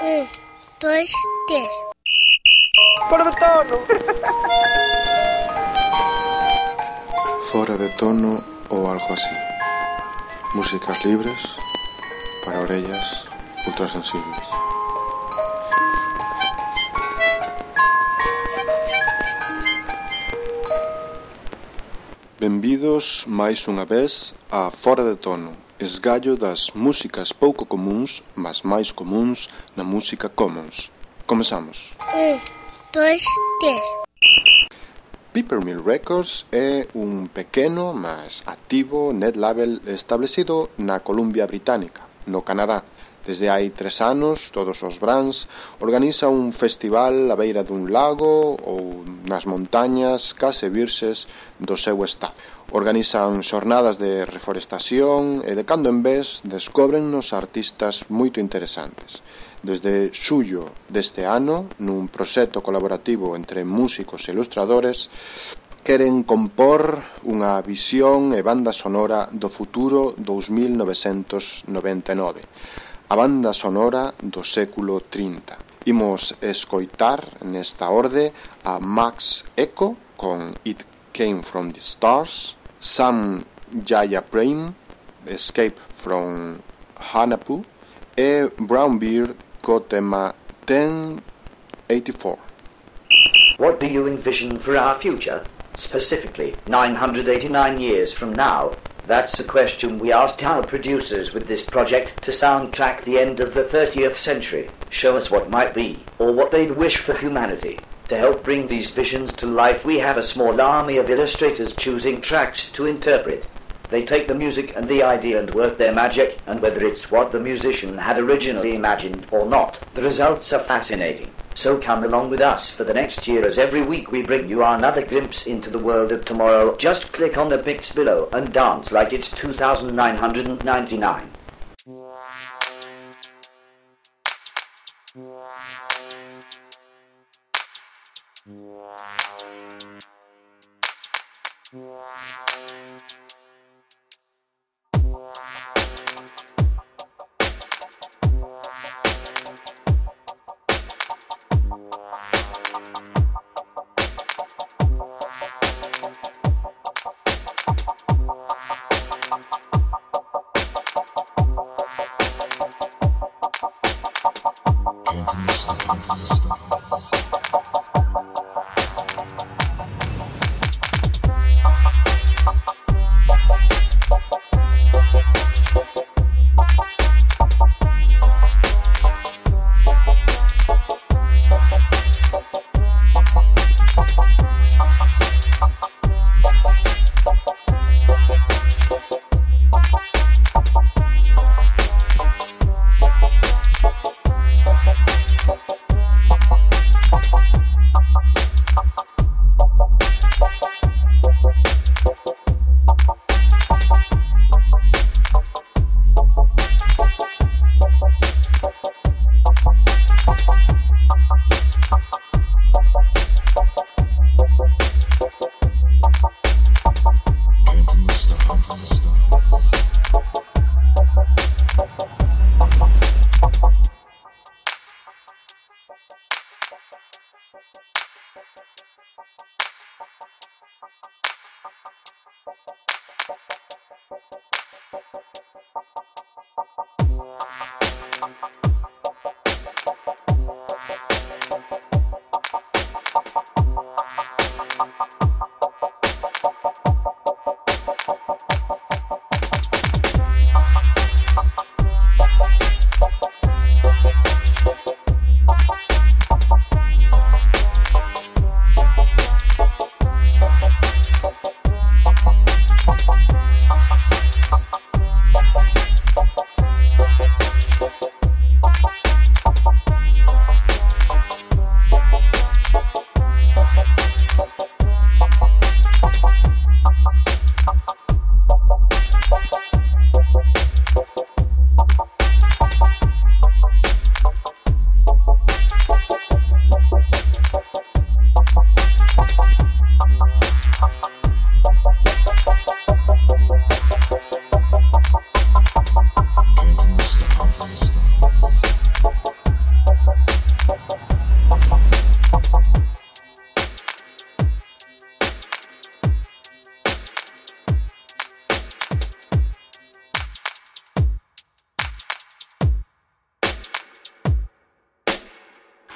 Un, dois, tres. Fora de tono. Fora de tono ou algo así. Músicas libres para orellas ultrasensibles. Benvidos máis unha vez a Fora de Tono, esgallo das músicas pouco comuns, mas máis comuns na música commons. Comezamos. Un, dois, tres. Peppermill Records é un pequeno, mas activo net label establecido na Columbia Británica, no Canadá, Desde hai tres anos, todos os brans, organiza un festival á beira dun lago ou nas montañas case virxes do seu estado. Organizan xornadas de reforestación e de cando en vez descobren nos artistas moito interesantes. Desde xullo deste ano, nun proxecto colaborativo entre músicos e ilustradores, queren compor unha visión e banda sonora do futuro 2999 a banda sonora do século 30. Imos escoitar nesta orde a Max Echo con It Came From The Stars, Sam Jaya Prem, Escape From Hanapu e Brown Beard co tema 1084. What do you envision for our future? Specifically, 989 years from now? That's the question we asked our producers with this project to soundtrack the end of the 30th century, show us what might be, or what they'd wish for humanity. To help bring these visions to life, we have a small army of illustrators choosing tracks to interpret. They take the music and the idea and work their magic, and whether it's what the musician had originally imagined or not, the results are fascinating. So come along with us for the next year as every week we bring you another glimpse into the world of tomorrow. Just click on the pics below and dance like it's 2999. ハハハハ。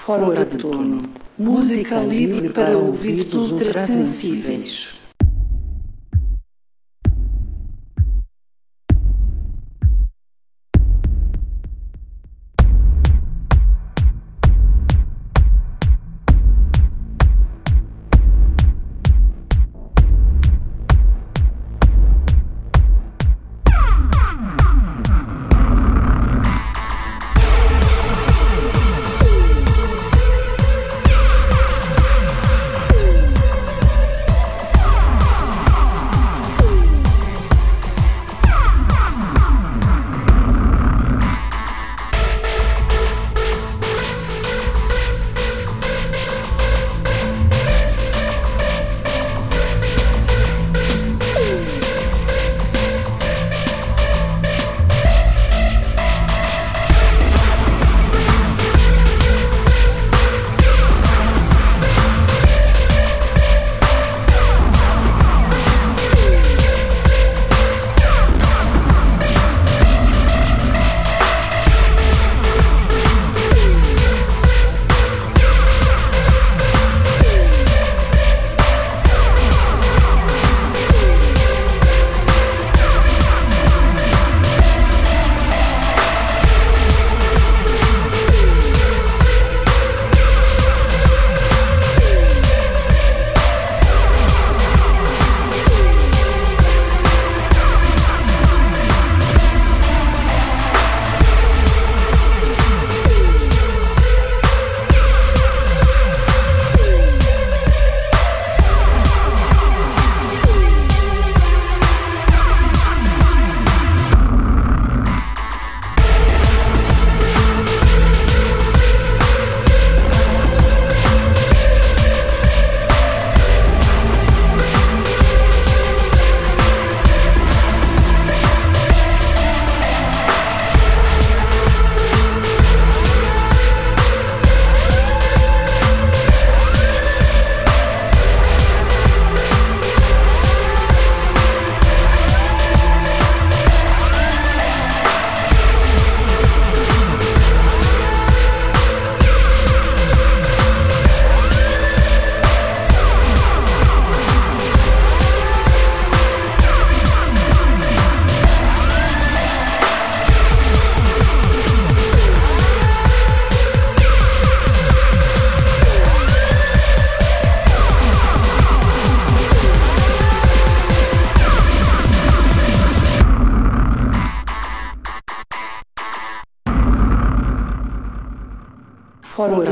Fora horário de torno, Música livre para ouvidos ultrassensíveis.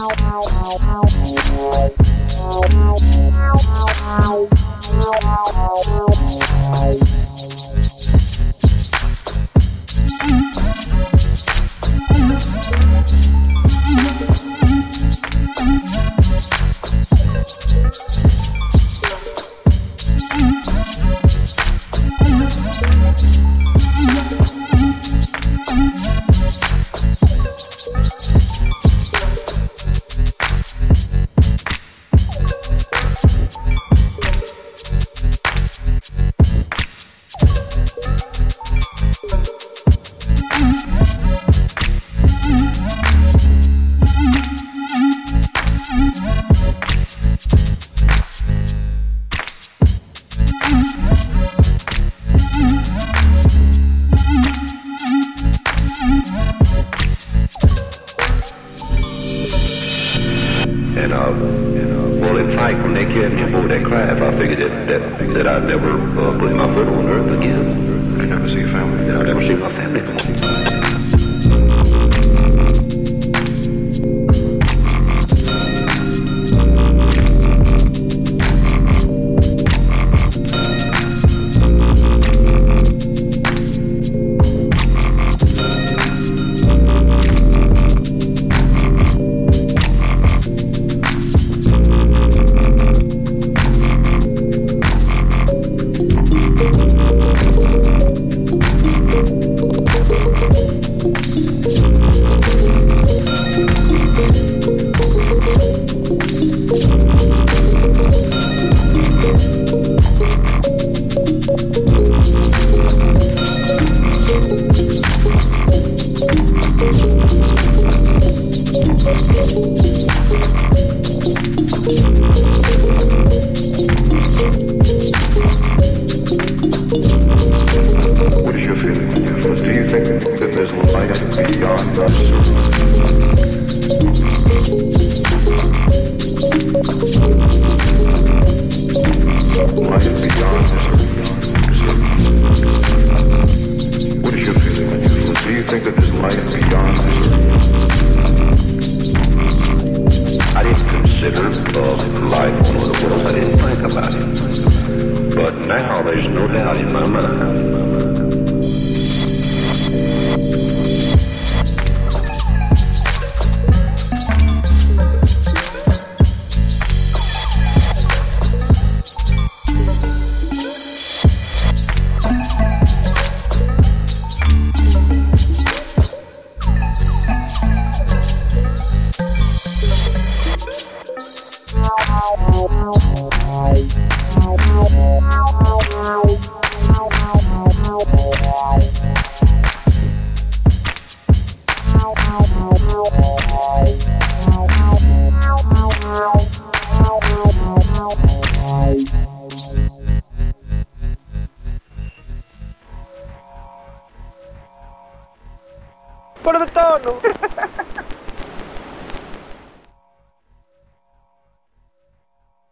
Wow.